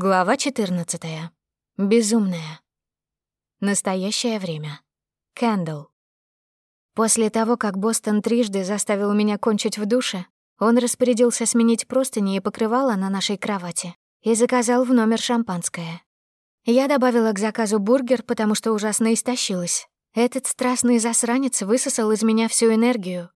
Глава 14. Безумная. Настоящее время. Кэндл. После того, как Бостон трижды заставил меня кончить в душе, он распорядился сменить простыни и покрывало на нашей кровати и заказал в номер шампанское. Я добавила к заказу бургер, потому что ужасно истощилась. Этот страстный засранец высосал из меня всю энергию.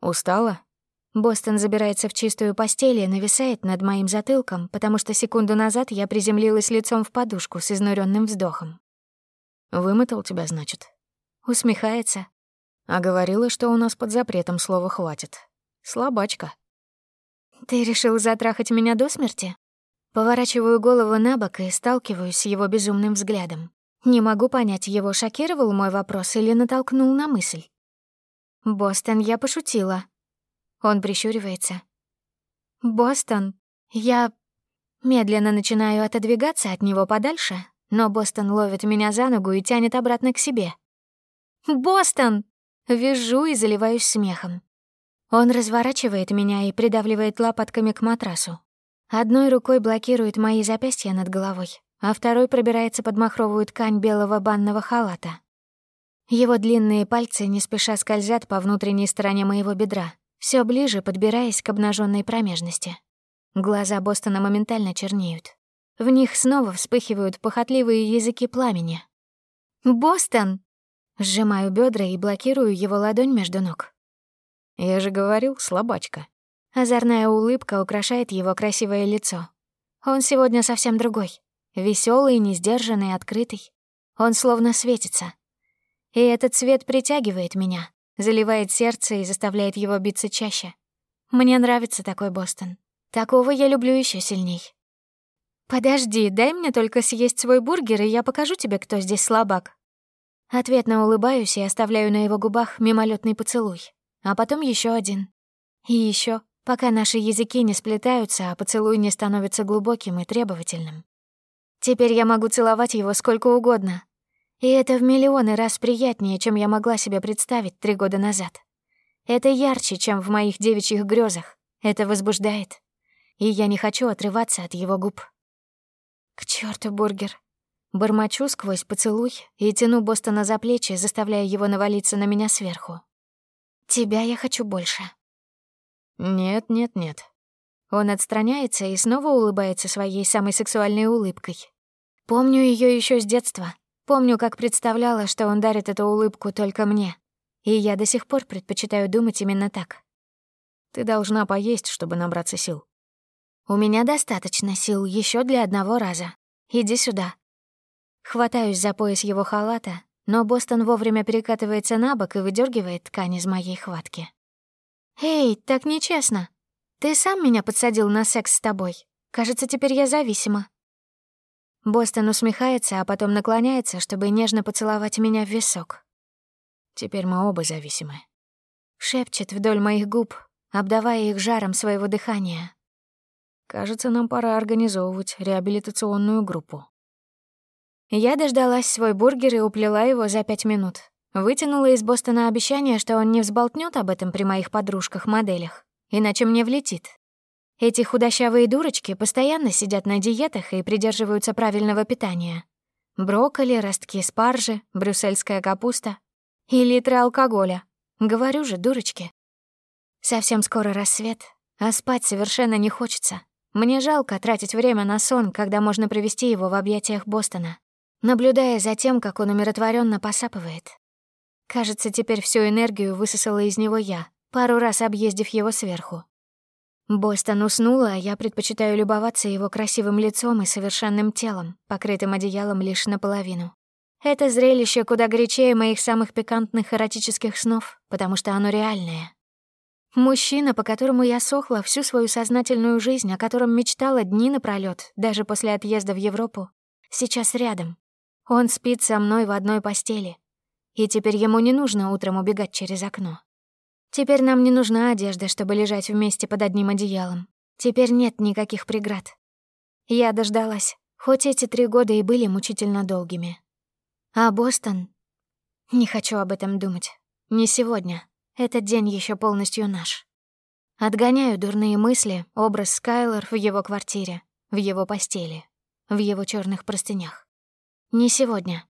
«Устала?» Бостон забирается в чистую постель и нависает над моим затылком, потому что секунду назад я приземлилась лицом в подушку с изнуренным вздохом. «Вымотал тебя, значит?» Усмехается. А говорила, что у нас под запретом слова «хватит». Слабачка. «Ты решил затрахать меня до смерти?» Поворачиваю голову на бок и сталкиваюсь с его безумным взглядом. Не могу понять, его шокировал мой вопрос или натолкнул на мысль. «Бостон, я пошутила», он прищуривается. «Бостон, я...» Медленно начинаю отодвигаться от него подальше, но Бостон ловит меня за ногу и тянет обратно к себе. «Бостон!» Вижу и заливаюсь смехом. Он разворачивает меня и придавливает лопатками к матрасу. Одной рукой блокирует мои запястья над головой, а второй пробирается под махровую ткань белого банного халата. Его длинные пальцы не спеша скользят по внутренней стороне моего бедра, все ближе подбираясь к обнаженной промежности. Глаза Бостона моментально чернеют. В них снова вспыхивают похотливые языки пламени. «Бостон!» Сжимаю бедра и блокирую его ладонь между ног. «Я же говорил, слабачка». Озорная улыбка украшает его красивое лицо. Он сегодня совсем другой. Веселый, несдержанный, открытый. Он словно светится. И этот свет притягивает меня заливает сердце и заставляет его биться чаще. Мне нравится такой Бостон. Такого я люблю еще сильней. «Подожди, дай мне только съесть свой бургер, и я покажу тебе, кто здесь слабак». Ответно улыбаюсь и оставляю на его губах мимолетный поцелуй. А потом еще один. И еще, пока наши языки не сплетаются, а поцелуй не становится глубоким и требовательным. Теперь я могу целовать его сколько угодно, и это в миллионы раз приятнее, чем я могла себе представить три года назад. Это ярче, чем в моих девичьих грезах. Это возбуждает. И я не хочу отрываться от его губ. К черту бургер. Бормочу сквозь поцелуй и тяну Бостона за плечи, заставляя его навалиться на меня сверху. Тебя я хочу больше. Нет, нет, нет. Он отстраняется и снова улыбается своей самой сексуальной улыбкой. Помню ее еще с детства, Помню, как представляла, что он дарит эту улыбку только мне. И я до сих пор предпочитаю думать именно так. Ты должна поесть, чтобы набраться сил. У меня достаточно сил еще для одного раза. Иди сюда. Хватаюсь за пояс его халата, но Бостон вовремя перекатывается на бок и выдергивает ткань из моей хватки. «Эй, так нечестно. Ты сам меня подсадил на секс с тобой. Кажется, теперь я зависима». Бостон усмехается, а потом наклоняется, чтобы нежно поцеловать меня в висок. Теперь мы оба зависимы. Шепчет вдоль моих губ, обдавая их жаром своего дыхания. Кажется, нам пора организовывать реабилитационную группу. Я дождалась свой бургер и уплела его за пять минут. Вытянула из Бостона обещание, что он не взболтнет об этом при моих подружках-моделях, иначе мне влетит. Эти худощавые дурочки постоянно сидят на диетах и придерживаются правильного питания. Брокколи, ростки спаржи, брюссельская капуста и литры алкоголя. Говорю же, дурочки. Совсем скоро рассвет, а спать совершенно не хочется. Мне жалко тратить время на сон, когда можно провести его в объятиях Бостона, наблюдая за тем, как он умиротворенно посапывает. Кажется, теперь всю энергию высосала из него я, пару раз объездив его сверху. Бостон уснула, а я предпочитаю любоваться его красивым лицом и совершенным телом, покрытым одеялом лишь наполовину. Это зрелище куда горячее моих самых пикантных эротических снов, потому что оно реальное. Мужчина, по которому я сохла всю свою сознательную жизнь, о котором мечтала дни напролёт, даже после отъезда в Европу, сейчас рядом. Он спит со мной в одной постели. И теперь ему не нужно утром убегать через окно. Теперь нам не нужна одежда, чтобы лежать вместе под одним одеялом. Теперь нет никаких преград. Я дождалась, хоть эти три года и были мучительно долгими. А Бостон? Не хочу об этом думать. Не сегодня. Этот день еще полностью наш. Отгоняю дурные мысли, образ Скайлор в его квартире, в его постели, в его черных простынях. Не сегодня.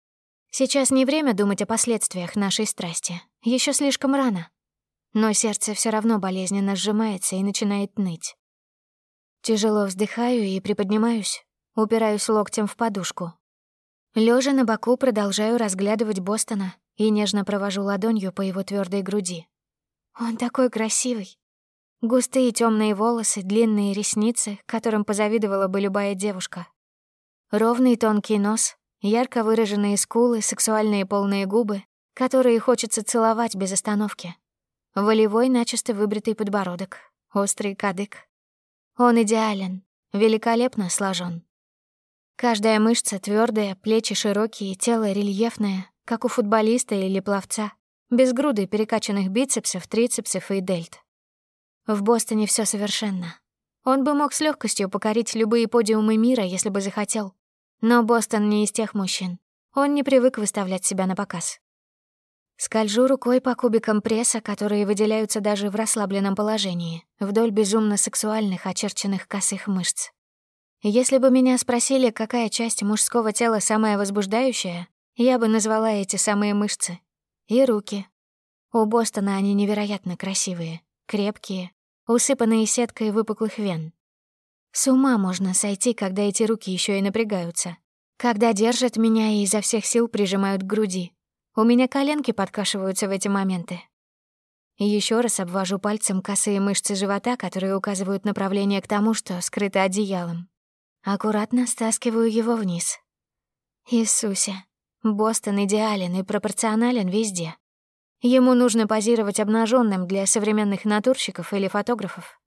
Сейчас не время думать о последствиях нашей страсти. Еще слишком рано но сердце все равно болезненно сжимается и начинает ныть. Тяжело вздыхаю и приподнимаюсь, упираюсь локтем в подушку. Лежа на боку продолжаю разглядывать Бостона и нежно провожу ладонью по его твердой груди. Он такой красивый. Густые темные волосы, длинные ресницы, которым позавидовала бы любая девушка. Ровный тонкий нос, ярко выраженные скулы, сексуальные полные губы, которые хочется целовать без остановки волевой начисто выбритый подбородок, острый кадык. Он идеален, великолепно сложен. Каждая мышца твердая, плечи широкие, тело рельефное, как у футболиста или пловца, без груды перекачанных бицепсов, трицепсов и дельт. В Бостоне все совершенно. Он бы мог с легкостью покорить любые подиумы мира, если бы захотел. Но Бостон не из тех мужчин. Он не привык выставлять себя на показ. Скольжу рукой по кубикам пресса, которые выделяются даже в расслабленном положении, вдоль безумно сексуальных очерченных косых мышц. Если бы меня спросили, какая часть мужского тела самая возбуждающая, я бы назвала эти самые мышцы. И руки. У Бостона они невероятно красивые, крепкие, усыпанные сеткой выпуклых вен. С ума можно сойти, когда эти руки еще и напрягаются. Когда держат меня и изо всех сил прижимают к груди, у меня коленки подкашиваются в эти моменты. Еще раз обвожу пальцем косые мышцы живота, которые указывают направление к тому, что скрыто одеялом. Аккуратно стаскиваю его вниз. Иисусе, Бостон идеален и пропорционален везде. Ему нужно позировать обнаженным для современных натурщиков или фотографов.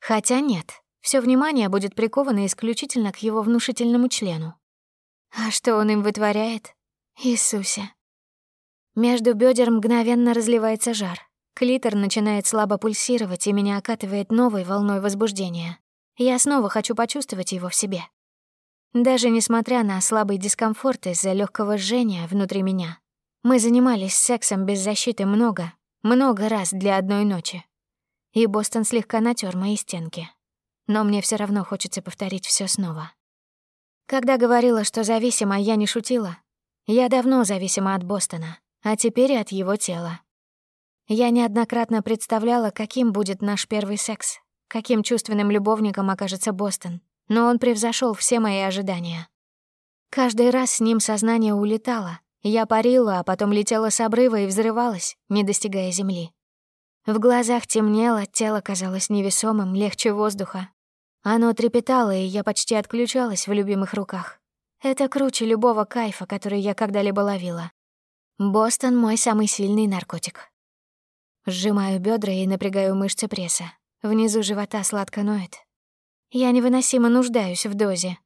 Хотя нет, все внимание будет приковано исключительно к его внушительному члену. А что он им вытворяет? Иисусе. Между бедер мгновенно разливается жар. Клитор начинает слабо пульсировать и меня окатывает новой волной возбуждения. Я снова хочу почувствовать его в себе. Даже несмотря на слабый дискомфорт из-за легкого жжения внутри меня, мы занимались сексом без защиты много, много раз для одной ночи. И Бостон слегка натер мои стенки. Но мне все равно хочется повторить все снова. Когда говорила, что зависима, я не шутила. Я давно зависима от Бостона а теперь от его тела. Я неоднократно представляла, каким будет наш первый секс, каким чувственным любовником окажется Бостон, но он превзошел все мои ожидания. Каждый раз с ним сознание улетало, я парила, а потом летела с обрыва и взрывалась, не достигая земли. В глазах темнело, тело казалось невесомым, легче воздуха. Оно трепетало, и я почти отключалась в любимых руках. Это круче любого кайфа, который я когда-либо ловила. Бостон — мой самый сильный наркотик. Сжимаю бедра и напрягаю мышцы пресса. Внизу живота сладко ноет. Я невыносимо нуждаюсь в дозе.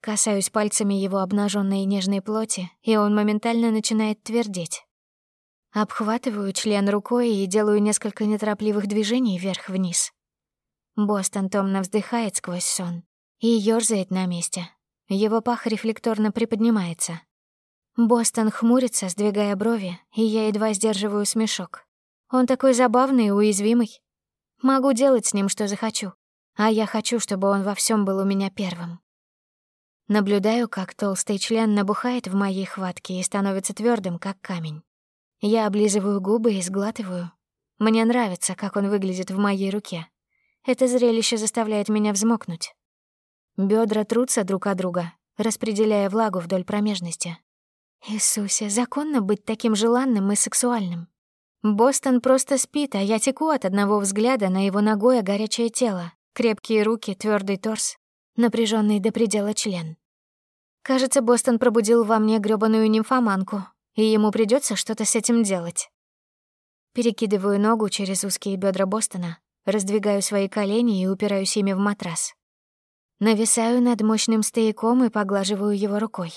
Касаюсь пальцами его обнаженной нежной плоти, и он моментально начинает твердеть. Обхватываю член рукой и делаю несколько неторопливых движений вверх-вниз. Бостон томно вздыхает сквозь сон и ёрзает на месте. Его пах рефлекторно приподнимается. Бостон хмурится, сдвигая брови, и я едва сдерживаю смешок. Он такой забавный и уязвимый. Могу делать с ним, что захочу. А я хочу, чтобы он во всем был у меня первым. Наблюдаю, как толстый член набухает в моей хватке и становится твердым, как камень. Я облизываю губы и сглатываю. Мне нравится, как он выглядит в моей руке. Это зрелище заставляет меня взмокнуть. Бедра трутся друг от друга, распределяя влагу вдоль промежности. Иисусе, законно быть таким желанным и сексуальным. Бостон просто спит, а я теку от одного взгляда на его ногое горячее тело, крепкие руки, твердый торс, напряженный до предела член. Кажется, Бостон пробудил во мне грёбаную нимфоманку, и ему придется что-то с этим делать. Перекидываю ногу через узкие бедра Бостона, раздвигаю свои колени и упираюсь ими в матрас. Нависаю над мощным стояком и поглаживаю его рукой.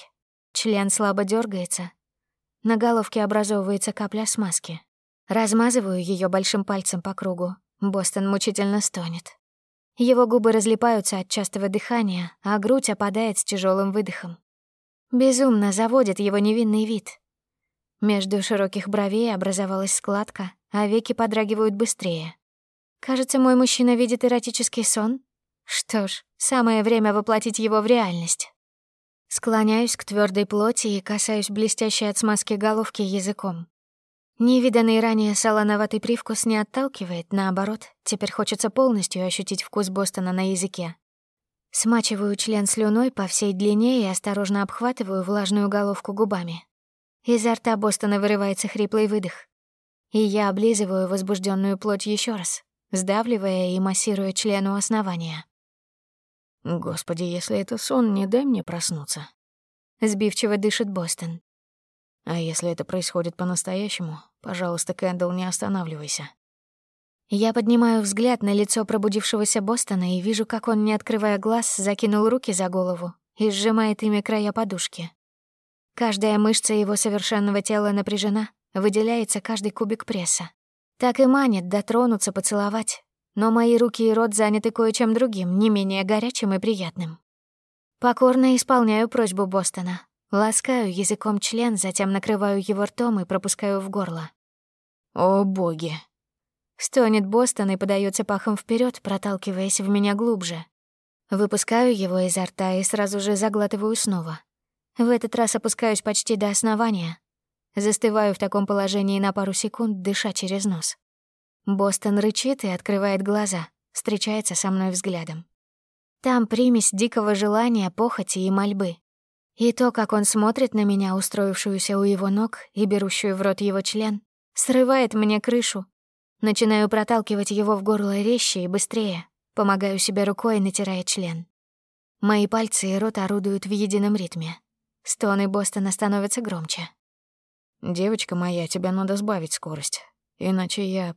Член слабо дергается. На головке образовывается капля смазки. Размазываю ее большим пальцем по кругу. Бостон мучительно стонет. Его губы разлипаются от частого дыхания, а грудь опадает с тяжелым выдохом. Безумно заводит его невинный вид. Между широких бровей образовалась складка, а веки подрагивают быстрее. Кажется, мой мужчина видит эротический сон. Что ж, самое время воплотить его в реальность. Склоняюсь к твердой плоти и касаюсь блестящей от смазки головки языком. Невиданный ранее солоноватый привкус не отталкивает, наоборот, теперь хочется полностью ощутить вкус Бостона на языке. Смачиваю член слюной по всей длине и осторожно обхватываю влажную головку губами. Изо рта Бостона вырывается хриплый выдох. И я облизываю возбужденную плоть еще раз, сдавливая и массируя члену основания. Господи, если это сон, не дай мне проснуться. Сбивчиво дышит Бостон. А если это происходит по-настоящему, пожалуйста, Кэндл, не останавливайся. Я поднимаю взгляд на лицо пробудившегося Бостона и вижу, как он, не открывая глаз, закинул руки за голову и сжимает ими края подушки. Каждая мышца его совершенного тела напряжена, выделяется каждый кубик пресса. Так и манит дотронуться, поцеловать, но мои руки и рот заняты кое-чем другим, не менее горячим и приятным. Покорно исполняю просьбу Бостона. Ласкаю языком член, затем накрываю его ртом и пропускаю в горло. «О, боги!» Стонет Бостон и подается пахом вперед, проталкиваясь в меня глубже. Выпускаю его изо рта и сразу же заглатываю снова. В этот раз опускаюсь почти до основания. Застываю в таком положении на пару секунд, дыша через нос. Бостон рычит и открывает глаза, встречается со мной взглядом. Там примесь дикого желания, похоти и мольбы. И то, как он смотрит на меня, устроившуюся у его ног и берущую в рот его член, срывает мне крышу. Начинаю проталкивать его в горло резче и быстрее, помогаю себе рукой, натирая член. Мои пальцы и рот орудуют в едином ритме. Стоны Бостона становятся громче. «Девочка моя, тебе надо сбавить скорость, иначе я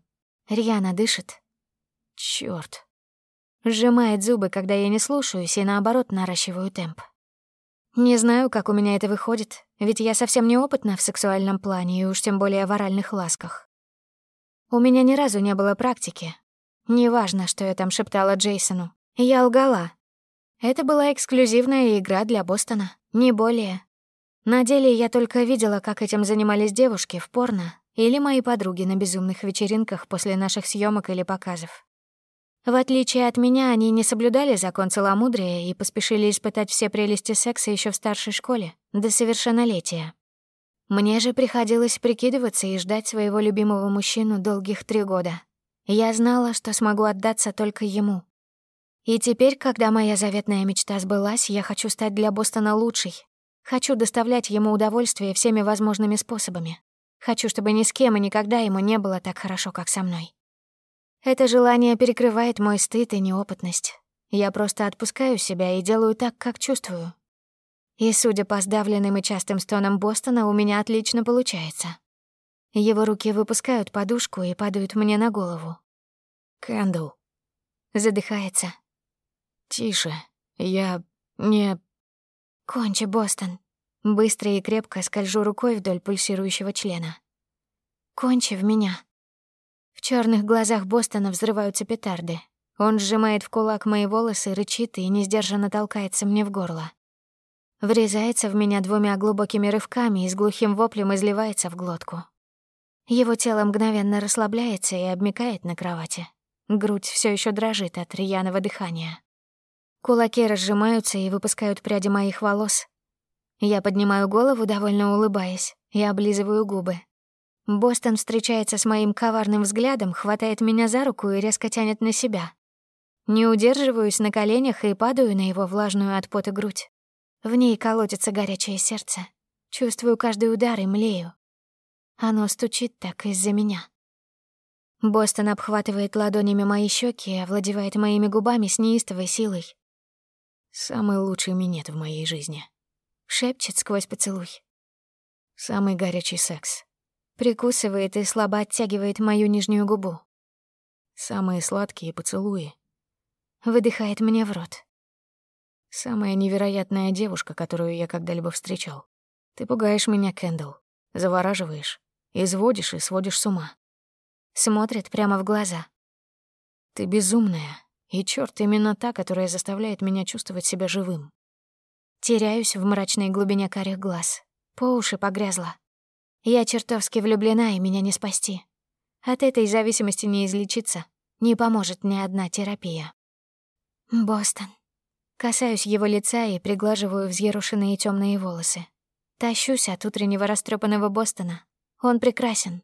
Рьяно дышит. Чёрт. Сжимает зубы, когда я не слушаюсь и, наоборот, наращиваю темп. Не знаю, как у меня это выходит, ведь я совсем неопытна в сексуальном плане и уж тем более в оральных ласках. У меня ни разу не было практики. Неважно, что я там шептала Джейсону. Я лгала. Это была эксклюзивная игра для Бостона, не более. На деле я только видела, как этим занимались девушки в порно, или мои подруги на безумных вечеринках после наших съемок или показов. В отличие от меня, они не соблюдали закон целомудрия и поспешили испытать все прелести секса еще в старшей школе, до совершеннолетия. Мне же приходилось прикидываться и ждать своего любимого мужчину долгих три года. Я знала, что смогу отдаться только ему. И теперь, когда моя заветная мечта сбылась, я хочу стать для Бостона лучшей. Хочу доставлять ему удовольствие всеми возможными способами. Хочу, чтобы ни с кем и никогда ему не было так хорошо, как со мной. Это желание перекрывает мой стыд и неопытность. Я просто отпускаю себя и делаю так, как чувствую. И, судя по сдавленным и частым стонам Бостона, у меня отлично получается. Его руки выпускают подушку и падают мне на голову. «Кэндл». Задыхается. «Тише. Я... не...» «Кончи, Бостон быстро и крепко скольжу рукой вдоль пульсирующего члена. «Кончи в меня». В черных глазах Бостона взрываются петарды. Он сжимает в кулак мои волосы, рычит и несдержанно толкается мне в горло. Врезается в меня двумя глубокими рывками и с глухим воплем изливается в глотку. Его тело мгновенно расслабляется и обмикает на кровати. Грудь все еще дрожит от рьяного дыхания. Кулаки разжимаются и выпускают пряди моих волос, я поднимаю голову, довольно улыбаясь. Я облизываю губы. Бостон встречается с моим коварным взглядом, хватает меня за руку и резко тянет на себя. Не удерживаюсь на коленях и падаю на его влажную от пота грудь. В ней колотится горячее сердце. Чувствую каждый удар и млею. Оно стучит так из-за меня. Бостон обхватывает ладонями мои щеки и овладевает моими губами с неистовой силой. «Самый лучший минет в моей жизни», шепчет сквозь поцелуй. Самый горячий секс. Прикусывает и слабо оттягивает мою нижнюю губу. Самые сладкие поцелуи. Выдыхает мне в рот. Самая невероятная девушка, которую я когда-либо встречал. Ты пугаешь меня, Кендалл. Завораживаешь. Изводишь и сводишь с ума. Смотрит прямо в глаза. Ты безумная. И черт именно та, которая заставляет меня чувствовать себя живым теряюсь в мрачной глубине карих глаз. По уши погрязла. Я чертовски влюблена, и меня не спасти. От этой зависимости не излечиться. Не поможет ни одна терапия. Бостон. Касаюсь его лица и приглаживаю взъерошенные темные волосы. Тащусь от утреннего растрепанного Бостона. Он прекрасен.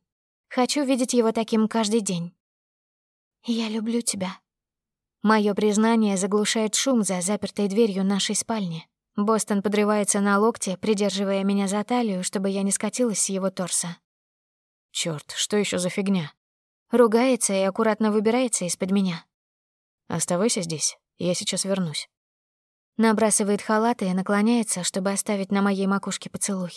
Хочу видеть его таким каждый день. Я люблю тебя. Мое признание заглушает шум за запертой дверью нашей спальни. Бостон подрывается на локте, придерживая меня за талию, чтобы я не скатилась с его торса. Чёрт, что ещё за фигня? Ругается и аккуратно выбирается из-под меня. Оставайся здесь, я сейчас вернусь. Набрасывает халат и наклоняется, чтобы оставить на моей макушке поцелуй.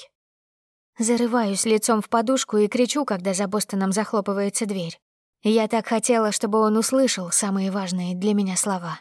Зарываюсь лицом в подушку и кричу, когда за Бостоном захлопывается дверь. Я так хотела, чтобы он услышал самые важные для меня слова.